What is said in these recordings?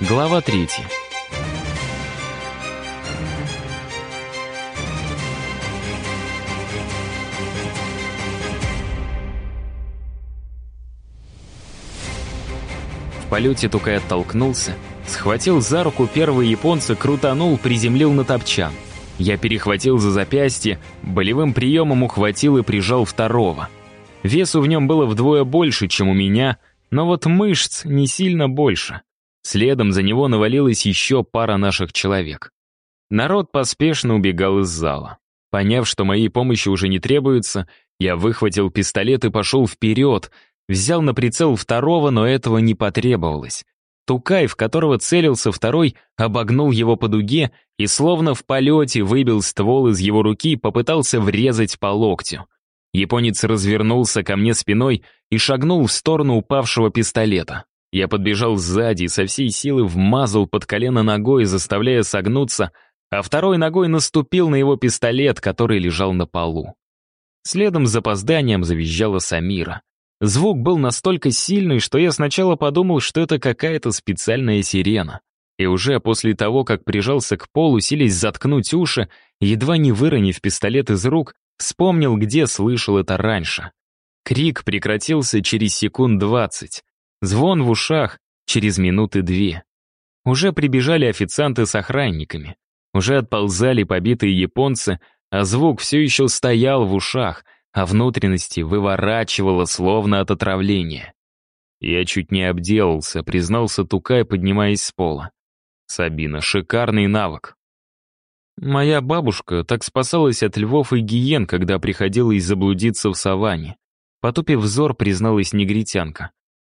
Глава третья. В полете Тукай оттолкнулся, схватил за руку первого японца, крутанул, приземлил на топчан. Я перехватил за запястье, болевым приемом ухватил и прижал второго. Весу в нем было вдвое больше, чем у меня, но вот мышц не сильно больше. Следом за него навалилась еще пара наших человек. Народ поспешно убегал из зала. Поняв, что моей помощи уже не требуется, я выхватил пистолет и пошел вперед, взял на прицел второго, но этого не потребовалось. Тукай, в которого целился второй, обогнул его по дуге и словно в полете выбил ствол из его руки и попытался врезать по локтю. Японец развернулся ко мне спиной и шагнул в сторону упавшего пистолета. Я подбежал сзади и со всей силы вмазал под колено ногой, заставляя согнуться, а второй ногой наступил на его пистолет, который лежал на полу. Следом с запозданием завизжала Самира. Звук был настолько сильный, что я сначала подумал, что это какая-то специальная сирена. И уже после того, как прижался к полу, силясь заткнуть уши, едва не выронив пистолет из рук, вспомнил, где слышал это раньше. Крик прекратился через секунд двадцать. Звон в ушах через минуты две. Уже прибежали официанты с охранниками. Уже отползали побитые японцы, а звук все еще стоял в ушах, а внутренности выворачивало словно от отравления. Я чуть не обделался, признался Тукай, поднимаясь с пола. Сабина, шикарный навык. Моя бабушка так спасалась от львов и гиен, когда приходилось заблудиться в саванне. Потупив взор, призналась негритянка.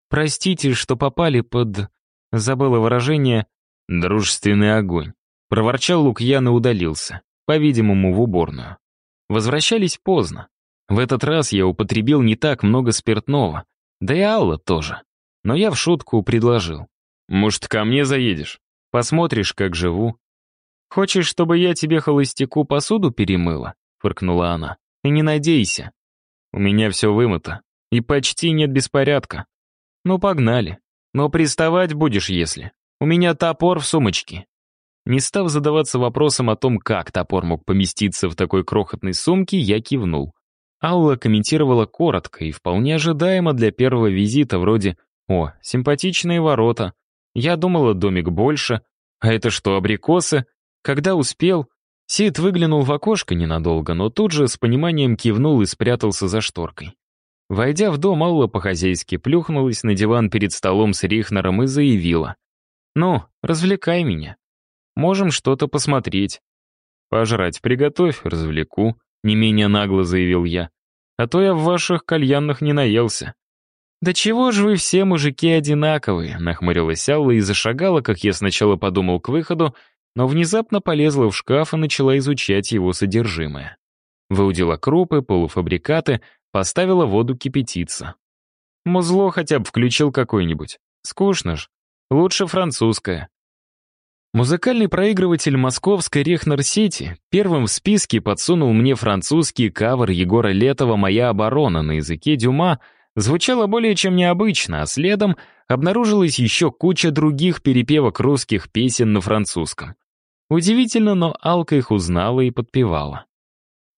Простите, что попали под... Забыла выражение «дружественный огонь». Проворчал Лукьян и удалился, по-видимому, в уборную. Возвращались поздно. В этот раз я употребил не так много спиртного, да и Алла тоже. Но я в шутку предложил. «Может, ко мне заедешь? Посмотришь, как живу». «Хочешь, чтобы я тебе холостяку посуду перемыла?» — фыркнула она. «И не надейся. У меня все вымыто, и почти нет беспорядка. «Ну, погнали. Но приставать будешь, если. У меня топор в сумочке». Не став задаваться вопросом о том, как топор мог поместиться в такой крохотной сумке, я кивнул. Алла комментировала коротко и вполне ожидаемо для первого визита, вроде «О, симпатичные ворота. Я думала, домик больше. А это что, абрикосы? Когда успел?» Сид выглянул в окошко ненадолго, но тут же с пониманием кивнул и спрятался за шторкой. Войдя в дом, Алла по-хозяйски плюхнулась на диван перед столом с Рихнером и заявила. «Ну, развлекай меня. Можем что-то посмотреть». «Пожрать приготовь, развлеку», — не менее нагло заявил я. «А то я в ваших кальянных не наелся». «Да чего же вы все мужики одинаковые?» — нахмурилась Алла и зашагала, как я сначала подумал, к выходу, но внезапно полезла в шкаф и начала изучать его содержимое. Выудила крупы, полуфабрикаты, Поставила воду кипятиться. Музло хотя бы включил какой-нибудь. Скучно ж. Лучше французское. Музыкальный проигрыватель московской Рехнер-сети первым в списке подсунул мне французский кавер Егора Летова «Моя оборона» на языке Дюма, звучало более чем необычно, а следом обнаружилась еще куча других перепевок русских песен на французском. Удивительно, но Алка их узнала и подпевала.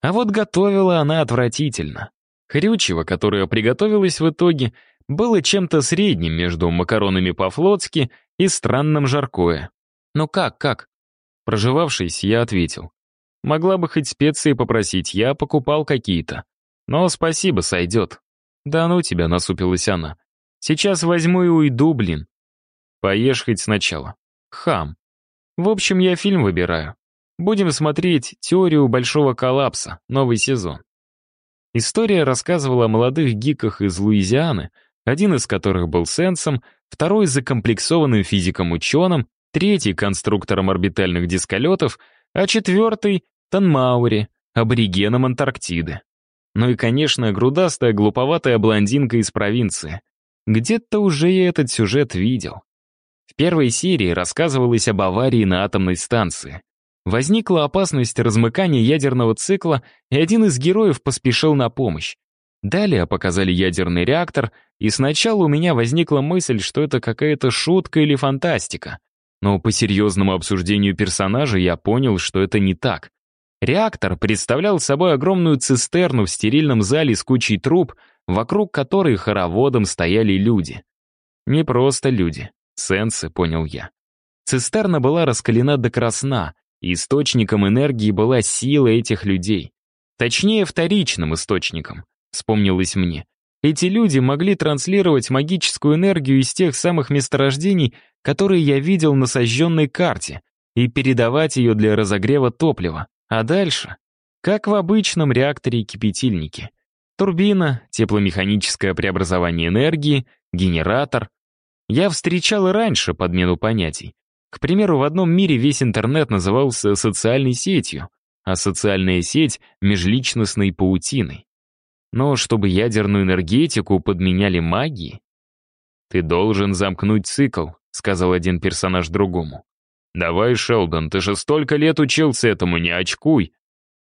А вот готовила она отвратительно. Хрючево, которое приготовилось в итоге, было чем-то средним между макаронами по-флотски и странным жаркое. «Ну как, как?» Проживавшись, я ответил. «Могла бы хоть специи попросить, я покупал какие-то. Но спасибо, сойдет». «Да ну тебя», — насупилась она. «Сейчас возьму и уйду, блин». «Поешь хоть сначала». «Хам». «В общем, я фильм выбираю. Будем смотреть «Теорию большого коллапса», новый сезон. История рассказывала о молодых гиках из Луизианы, один из которых был сенсом, второй — закомплексованным физиком-ученым, третий — конструктором орбитальных дисколетов, а четвертый — Танмаури, аборигеном Антарктиды. Ну и, конечно, грудастая, глуповатая блондинка из провинции. Где-то уже я этот сюжет видел. В первой серии рассказывалось об аварии на атомной станции. Возникла опасность размыкания ядерного цикла, и один из героев поспешил на помощь. Далее показали ядерный реактор, и сначала у меня возникла мысль, что это какая-то шутка или фантастика. Но по серьезному обсуждению персонажа я понял, что это не так. Реактор представлял собой огромную цистерну в стерильном зале с кучей труб, вокруг которой хороводом стояли люди. Не просто люди, сенсы, понял я. Цистерна была раскалена до красна, источником энергии была сила этих людей. Точнее, вторичным источником, вспомнилось мне. Эти люди могли транслировать магическую энергию из тех самых месторождений, которые я видел на сожженной карте, и передавать ее для разогрева топлива. А дальше? Как в обычном реакторе и кипятильнике. Турбина, тепломеханическое преобразование энергии, генератор. Я встречал и раньше подмену понятий. К примеру, в одном мире весь интернет назывался социальной сетью, а социальная сеть — межличностной паутиной. Но чтобы ядерную энергетику подменяли магией... «Ты должен замкнуть цикл», — сказал один персонаж другому. «Давай, Шелдон, ты же столько лет учился этому, не очкуй».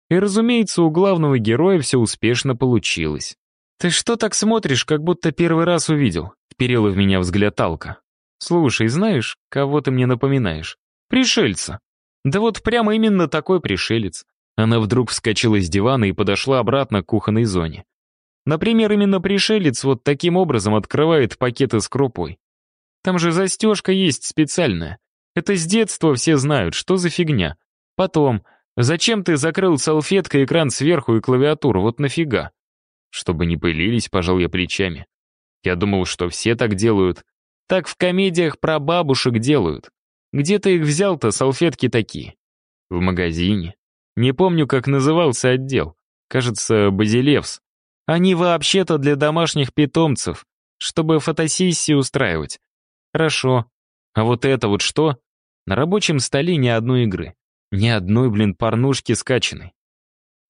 И, разумеется, у главного героя все успешно получилось. «Ты что так смотришь, как будто первый раз увидел?» — вперила в меня взгляд Алка. «Слушай, знаешь, кого ты мне напоминаешь? Пришельца. Да вот прямо именно такой пришелец». Она вдруг вскочила с дивана и подошла обратно к кухонной зоне. Например, именно пришелец вот таким образом открывает пакеты с крупой. Там же застежка есть специальная. Это с детства все знают, что за фигня. Потом, зачем ты закрыл салфеткой экран сверху и клавиатуру, вот нафига? Чтобы не пылились, пожал я плечами. Я думал, что все так делают. Так в комедиях про бабушек делают. Где ты их взял-то, салфетки такие? В магазине. Не помню, как назывался отдел. Кажется, Базилевс. Они вообще-то для домашних питомцев, чтобы фотосессии устраивать. Хорошо. А вот это вот что? На рабочем столе ни одной игры. Ни одной, блин, порнушки скачанной.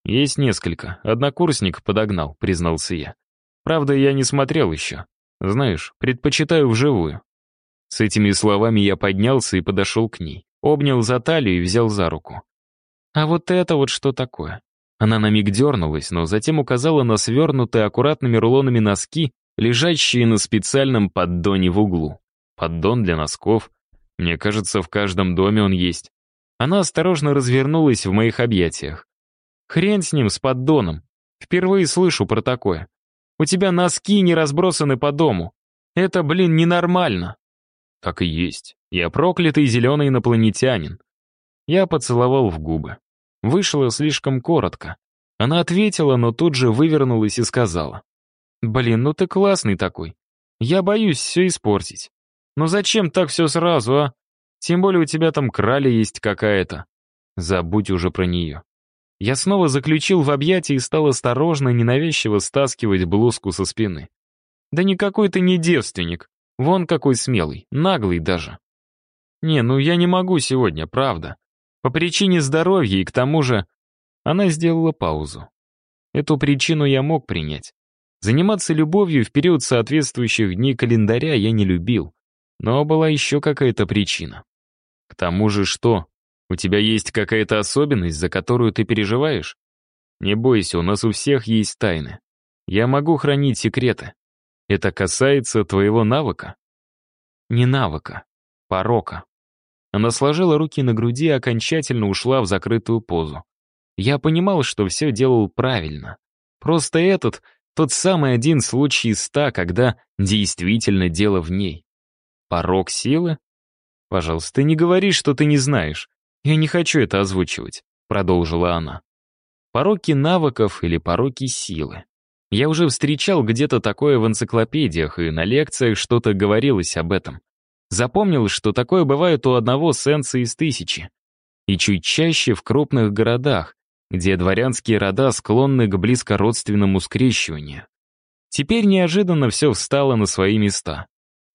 Есть несколько. Однокурсник подогнал, признался я. Правда, я не смотрел еще. Знаешь, предпочитаю вживую. С этими словами я поднялся и подошел к ней. Обнял за талию и взял за руку. А вот это вот что такое? Она на миг дернулась, но затем указала на свернутые аккуратными рулонами носки, лежащие на специальном поддоне в углу. Поддон для носков. Мне кажется, в каждом доме он есть. Она осторожно развернулась в моих объятиях. Хрен с ним, с поддоном. Впервые слышу про такое. У тебя носки не разбросаны по дому. Это, блин, ненормально. Так и есть. Я проклятый зеленый инопланетянин. Я поцеловал в губы. Вышло слишком коротко. Она ответила, но тут же вывернулась и сказала. «Блин, ну ты классный такой. Я боюсь все испортить. Но зачем так все сразу, а? Тем более у тебя там краля есть какая-то. Забудь уже про нее». Я снова заключил в объятия и стал осторожно, ненавязчиво стаскивать блузку со спины. «Да никакой ты не девственник. Вон какой смелый, наглый даже». «Не, ну я не могу сегодня, правда. По причине здоровья и к тому же... Она сделала паузу. Эту причину я мог принять. Заниматься любовью в период соответствующих дней календаря я не любил. Но была еще какая-то причина. К тому же что? У тебя есть какая-то особенность, за которую ты переживаешь? Не бойся, у нас у всех есть тайны. Я могу хранить секреты. Это касается твоего навыка? Не навыка, порока. Она сложила руки на груди и окончательно ушла в закрытую позу. Я понимал, что все делал правильно. Просто этот — тот самый один случай из ста, когда действительно дело в ней. Порог силы? Пожалуйста, не говори, что ты не знаешь. Я не хочу это озвучивать, продолжила она. Пороки навыков или пороки силы. Я уже встречал где-то такое в энциклопедиях, и на лекциях что-то говорилось об этом. Запомнил, что такое бывает у одного сенса из тысячи. И чуть чаще в крупных городах, где дворянские рода склонны к близкородственному скрещиванию. Теперь неожиданно все встало на свои места.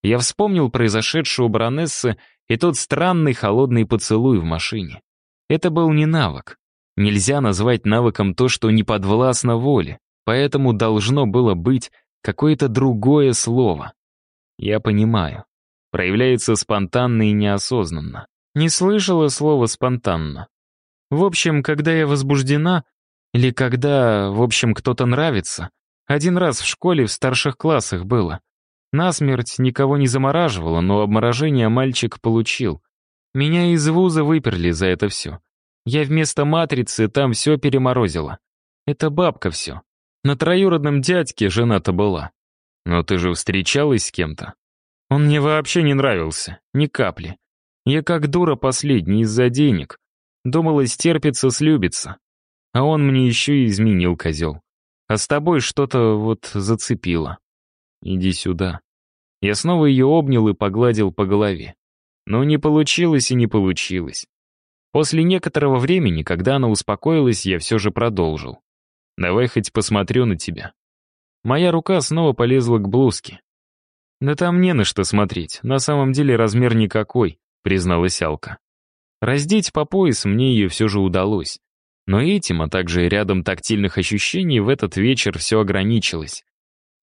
Я вспомнил произошедшее у баронессы и тот странный холодный поцелуй в машине. Это был не навык. Нельзя назвать навыком то, что не подвластно воле, поэтому должно было быть какое-то другое слово. Я понимаю проявляется спонтанно и неосознанно. Не слышала слова «спонтанно». В общем, когда я возбуждена, или когда, в общем, кто-то нравится, один раз в школе в старших классах было. Насмерть никого не замораживало, но обморожение мальчик получил. Меня из вуза выперли за это все. Я вместо матрицы там все переморозила. Это бабка все. На троюродном дядьке жена-то была. Но ты же встречалась с кем-то? Он мне вообще не нравился, ни капли. Я как дура последний из-за денег. Думала, стерпится, слюбится. А он мне еще и изменил, козел. А с тобой что-то вот зацепило. Иди сюда. Я снова ее обнял и погладил по голове. Но не получилось и не получилось. После некоторого времени, когда она успокоилась, я все же продолжил. «Давай хоть посмотрю на тебя». Моя рука снова полезла к блузке. «Да там не на что смотреть, на самом деле размер никакой», — призналась Алка. Раздеть по пояс мне ее все же удалось. Но этим, а также рядом тактильных ощущений, в этот вечер все ограничилось.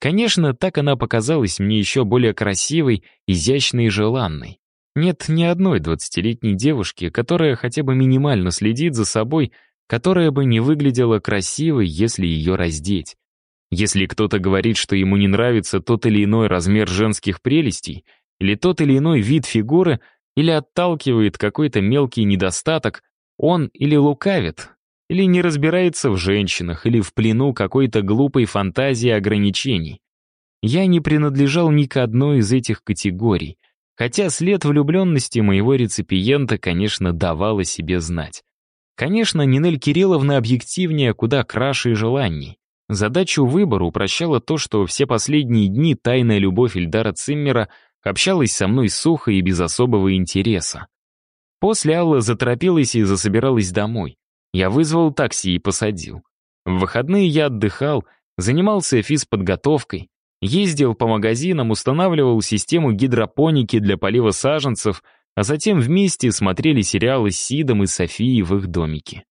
Конечно, так она показалась мне еще более красивой, изящной и желанной. Нет ни одной двадцатилетней девушки, которая хотя бы минимально следит за собой, которая бы не выглядела красивой, если ее раздеть. Если кто-то говорит, что ему не нравится тот или иной размер женских прелестей, или тот или иной вид фигуры, или отталкивает какой-то мелкий недостаток, он или лукавит, или не разбирается в женщинах, или в плену какой-то глупой фантазии ограничений. Я не принадлежал ни к одной из этих категорий, хотя след влюбленности моего реципиента, конечно, давал о себе знать. Конечно, Нинель Кирилловна объективнее, куда краше и желанней. Задачу выбора упрощало то, что все последние дни тайная любовь Эльдара Циммера общалась со мной сухо и без особого интереса. После Алла заторопилась и засобиралась домой. Я вызвал такси и посадил. В выходные я отдыхал, занимался физподготовкой, ездил по магазинам, устанавливал систему гидропоники для полива саженцев, а затем вместе смотрели сериалы с Сидом и Софией в их домике.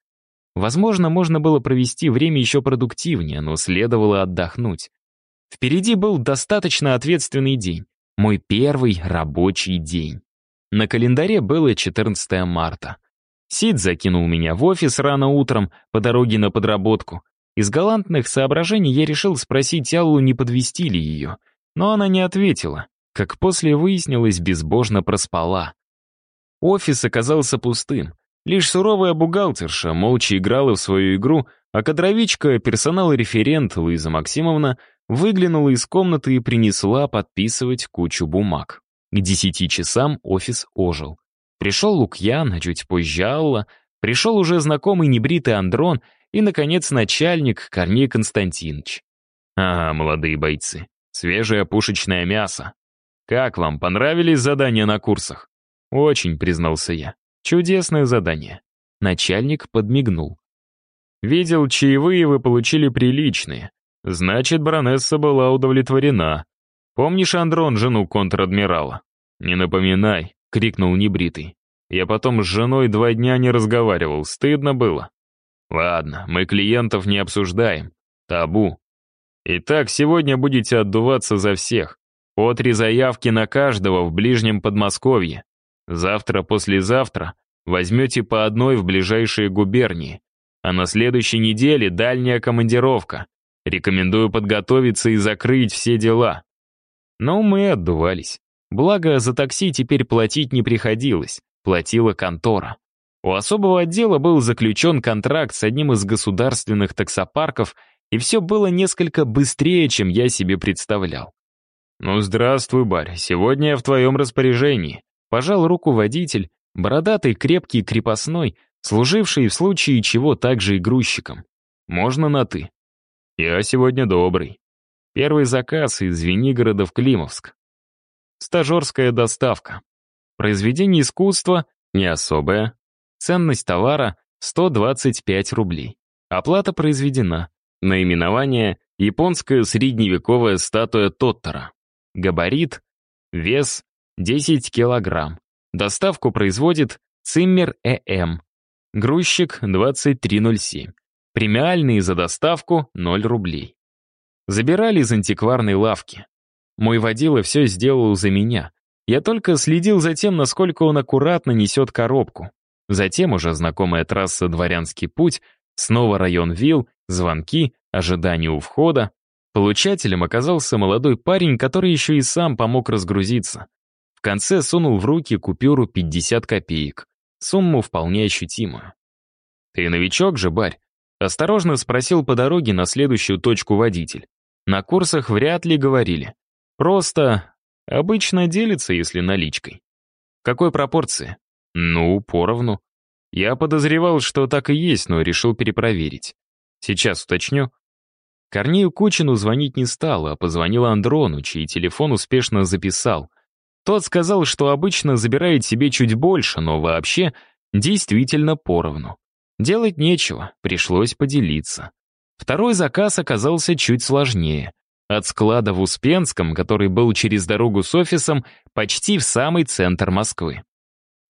Возможно, можно было провести время еще продуктивнее, но следовало отдохнуть. Впереди был достаточно ответственный день. Мой первый рабочий день. На календаре было 14 марта. Сид закинул меня в офис рано утром по дороге на подработку. Из галантных соображений я решил спросить Аллу, не подвести ли ее. Но она не ответила. Как после выяснилось, безбожно проспала. Офис оказался пустым. Лишь суровая бухгалтерша молча играла в свою игру, а кадровичка, персонал-референт Луиза Максимовна выглянула из комнаты и принесла подписывать кучу бумаг. К десяти часам офис ожил. Пришел Лукьян, а чуть позже Алла, пришел уже знакомый небритый Андрон и, наконец, начальник Корней Константинович. «Ага, молодые бойцы, свежее пушечное мясо. Как вам, понравились задания на курсах?» «Очень», — признался я. Чудесное задание. Начальник подмигнул. Видел, чаевые вы получили приличные. Значит, баронесса была удовлетворена. Помнишь, Андрон, жену контр-адмирала? Не напоминай, крикнул небритый. Я потом с женой два дня не разговаривал, стыдно было. Ладно, мы клиентов не обсуждаем. Табу. Итак, сегодня будете отдуваться за всех. По три заявки на каждого в ближнем Подмосковье. Завтра-послезавтра возьмете по одной в ближайшие губернии, а на следующей неделе дальняя командировка. Рекомендую подготовиться и закрыть все дела. Но мы отдувались. Благо, за такси теперь платить не приходилось, платила контора. У особого отдела был заключен контракт с одним из государственных таксопарков, и все было несколько быстрее, чем я себе представлял. «Ну, здравствуй, барь, сегодня я в твоем распоряжении», Пожал руку водитель, бородатый, крепкий, крепостной, служивший в случае чего также и грузчиком. Можно на «ты». Я сегодня добрый. Первый заказ из Звенигорода в Климовск. Стажерская доставка. Произведение искусства не особое. Ценность товара 125 рублей. Оплата произведена. Наименование «Японская средневековая статуя Тоттера». Габарит, вес 10 килограмм. Доставку производит Циммер ЭМ. Грузчик 2307. Премиальные за доставку 0 рублей. Забирали из антикварной лавки. Мой водила все сделал за меня. Я только следил за тем, насколько он аккуратно несет коробку. Затем уже знакомая трасса «Дворянский путь», снова район вилл, звонки, ожидание у входа. Получателем оказался молодой парень, который еще и сам помог разгрузиться. В конце сунул в руки купюру 50 копеек. Сумму вполне ощутимую. «Ты новичок же, барь?» Осторожно спросил по дороге на следующую точку водитель. На курсах вряд ли говорили. Просто обычно делится, если наличкой. Какой пропорции? Ну, поровну. Я подозревал, что так и есть, но решил перепроверить. Сейчас уточню. Корнею Кучину звонить не стал, а позвонил Андрону, чей телефон успешно записал. Тот сказал, что обычно забирает себе чуть больше, но вообще действительно поровну. Делать нечего, пришлось поделиться. Второй заказ оказался чуть сложнее. От склада в Успенском, который был через дорогу с офисом, почти в самый центр Москвы.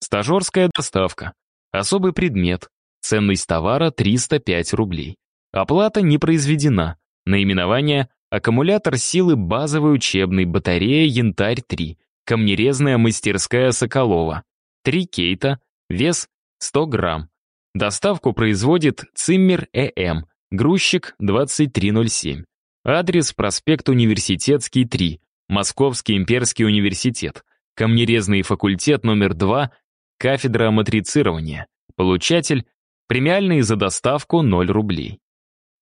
Стажерская доставка. Особый предмет. Ценность товара 305 рублей. Оплата не произведена. Наименование «Аккумулятор силы базовой учебной батарея Янтарь-3». Камнерезная мастерская Соколова. Три кейта. Вес 100 грамм. Доставку производит Циммер ЭМ, грузчик 2307. Адрес проспект Университетский, 3, Московский имперский университет, Камнерезный факультет номер 2, кафедра матрицирования. Получатель — премиальный за доставку 0 рублей.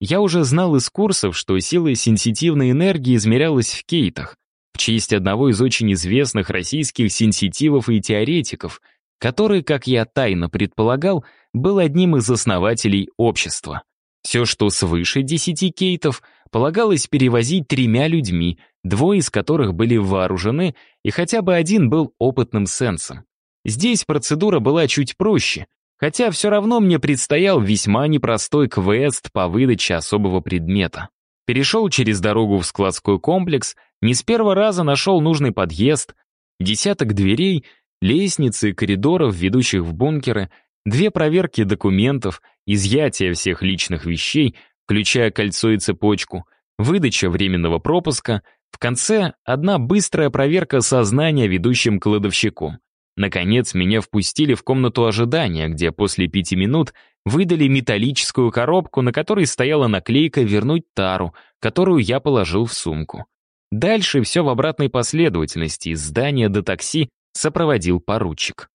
Я уже знал из курсов, что сила сенситивной энергии измерялась в кейтах, в честь одного из очень известных российских сенситивов и теоретиков — который, как я тайно предполагал, был одним из основателей общества. Все, что свыше 10 кейтов, полагалось перевозить тремя людьми, двое из которых были вооружены, и хотя бы один был опытным сенсом. Здесь процедура была чуть проще, хотя все равно мне предстоял весьма непростой квест по выдаче особого предмета. Перешел через дорогу в складской комплекс, не с первого раза нашел нужный подъезд, десяток дверей лестницы, коридоров, ведущих в бункеры, две проверки документов, изъятие всех личных вещей, включая кольцо и цепочку, выдача временного пропуска, в конце одна быстрая проверка сознания ведущим кладовщиком. Наконец, меня впустили в комнату ожидания, где после пяти минут выдали металлическую коробку, на которой стояла наклейка «Вернуть тару», которую я положил в сумку. Дальше все в обратной последовательности, из здания до такси сопроводил поручик.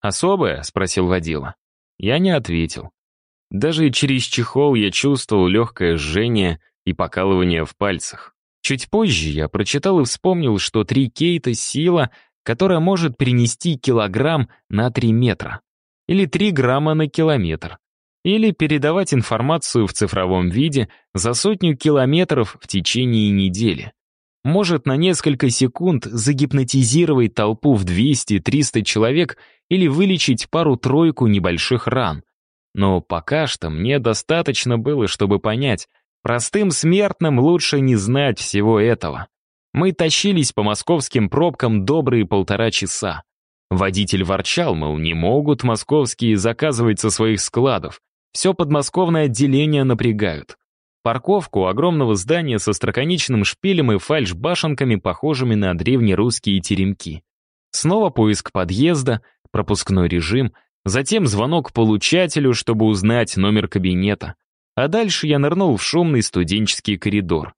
«Особое?» — спросил водила. Я не ответил. Даже через чехол я чувствовал легкое жжение и покалывание в пальцах. Чуть позже я прочитал и вспомнил, что три кейта — сила, которая может перенести килограмм на три метра. Или три грамма на километр. Или передавать информацию в цифровом виде за сотню километров в течение недели может на несколько секунд загипнотизировать толпу в 200-300 человек или вылечить пару-тройку небольших ран. Но пока что мне достаточно было, чтобы понять, простым смертным лучше не знать всего этого. Мы тащились по московским пробкам добрые полтора часа. Водитель ворчал, мол, не могут московские заказывать со своих складов. Все подмосковное отделение напрягают. Парковку огромного здания со строконечным шпилем и фальшбашенками, похожими на древнерусские теремки. Снова поиск подъезда, пропускной режим, затем звонок получателю, чтобы узнать номер кабинета. А дальше я нырнул в шумный студенческий коридор.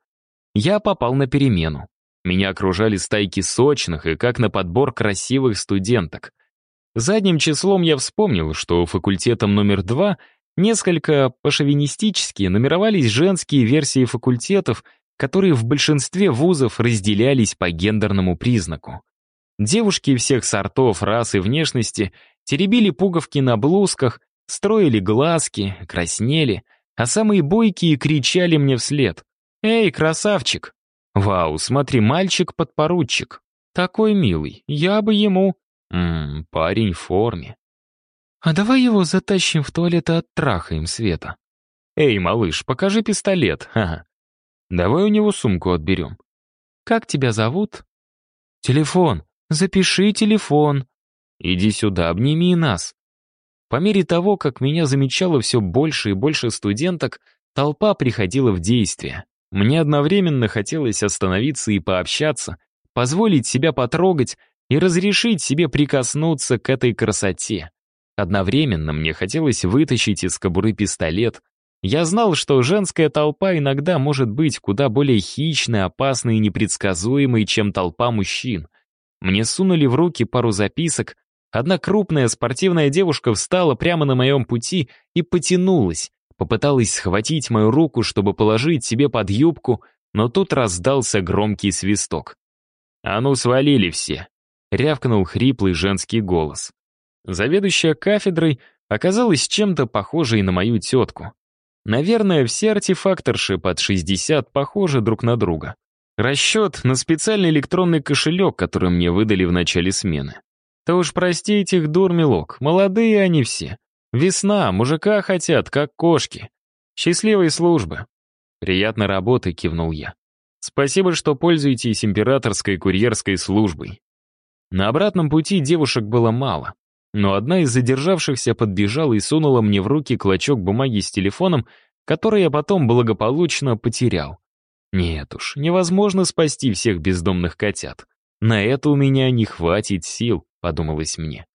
Я попал на перемену. Меня окружали стайки сочных и как на подбор красивых студенток. Задним числом я вспомнил, что факультетом номер два Несколько по-шовинистически нумеровались женские версии факультетов, которые в большинстве вузов разделялись по гендерному признаку. Девушки всех сортов, рас и внешности теребили пуговки на блузках, строили глазки, краснели, а самые бойкие кричали мне вслед. «Эй, красавчик!» «Вау, смотри, мальчик-подпоручик! Такой милый, я бы ему...» «Ммм, парень в форме. «А давай его затащим в туалет и оттрахаем, Света». «Эй, малыш, покажи пистолет, ага. Давай у него сумку отберем». «Как тебя зовут?» «Телефон. Запиши телефон». «Иди сюда, обними нас». По мере того, как меня замечало все больше и больше студенток, толпа приходила в действие. Мне одновременно хотелось остановиться и пообщаться, позволить себя потрогать и разрешить себе прикоснуться к этой красоте. Одновременно мне хотелось вытащить из кобуры пистолет. Я знал, что женская толпа иногда может быть куда более хищной, опасной и непредсказуемой, чем толпа мужчин. Мне сунули в руки пару записок, одна крупная спортивная девушка встала прямо на моем пути и потянулась, попыталась схватить мою руку, чтобы положить себе под юбку, но тут раздался громкий свисток. «А ну, свалили все!» — рявкнул хриплый женский голос. Заведующая кафедрой оказалась чем-то похожей на мою тетку. Наверное, все артефакторши под 60 похожи друг на друга. Расчет на специальный электронный кошелек, который мне выдали в начале смены. Да уж простите их, дур, милок, молодые они все. Весна, мужика хотят, как кошки. Счастливой службы. Приятной работы, кивнул я. Спасибо, что пользуетесь императорской курьерской службой. На обратном пути девушек было мало, но одна из задержавшихся подбежала и сунула мне в руки клочок бумаги с телефоном, который я потом благополучно потерял. Нет уж, невозможно спасти всех бездомных котят. На это у меня не хватит сил, подумалось мне.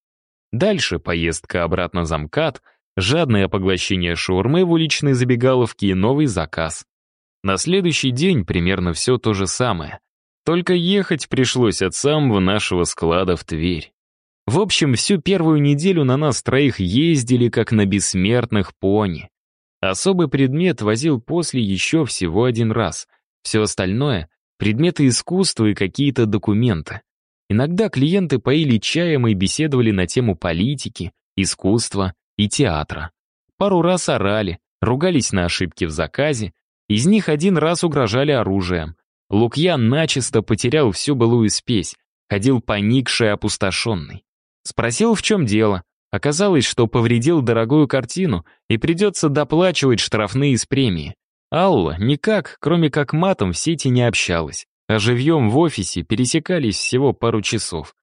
Дальше поездка обратно за МКАД, жадное поглощение шаурмы в уличной забегаловке и новый заказ. На следующий день примерно все то же самое. Только ехать пришлось от самого нашего склада в Тверь. В общем, всю первую неделю на нас троих ездили, как на бессмертных пони. Особый предмет возил после еще всего один раз. Все остальное — предметы искусства и какие-то документы. Иногда клиенты поили чаем и беседовали на тему политики, искусства и театра. Пару раз орали, ругались на ошибки в заказе, из них один раз угрожали оружием. Лукьян начисто потерял всю былую спесь, ходил поникший и опустошенный. Спросил, в чем дело. Оказалось, что повредил дорогую картину и придется доплачивать штрафные из премии. Алла никак, кроме как матом, в сети не общалась, а живьем в офисе пересекались всего пару часов.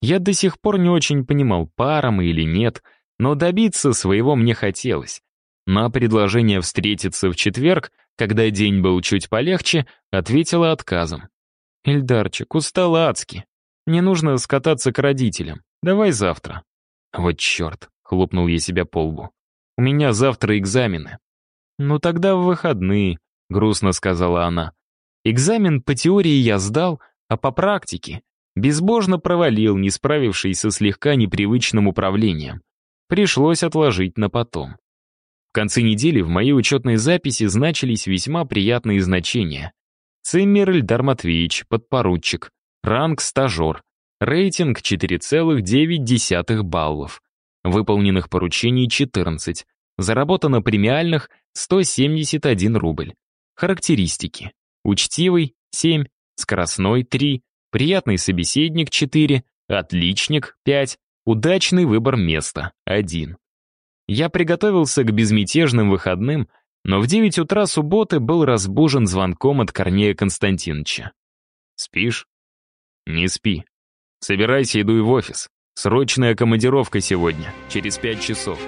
Я до сих пор не очень понимал, пара мы или нет, но добиться своего мне хотелось. На предложение встретиться в четверг, когда день был чуть полегче, ответила отказом. «Эльдарчик, устал адски. Мне нужно скататься к родителям. Давай завтра». «Вот черт», — хлопнул я себя по лбу. «У меня завтра экзамены. «Ну тогда в выходные», — грустно сказала она. «Экзамен по теории я сдал, а по практике безбожно провалил, не справившись со слегка непривычным управлением. Пришлось отложить на потом». В конце недели в моей учетной записи значились весьма приятные значения. Циммер Эльдар Матвеевич, подпоручик, ранг стажер, рейтинг 4,9 баллов, выполненных поручений 14, заработано премиальных 171 рубль. Характеристики. Учтивый — 7, скоростной — 3, приятный собеседник — 4, отличник — 5, удачный выбор места — 1. Я приготовился к безмятежным выходным, но в 9 утра субботы был разбужен звонком от Корнея Константиновича. «Спишь?» «Не спи. Собирайся, иду в офис. Срочная командировка сегодня, через 5 часов».